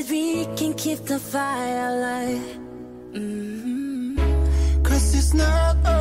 we can keep the fire alive. Mm -hmm. Cause it's not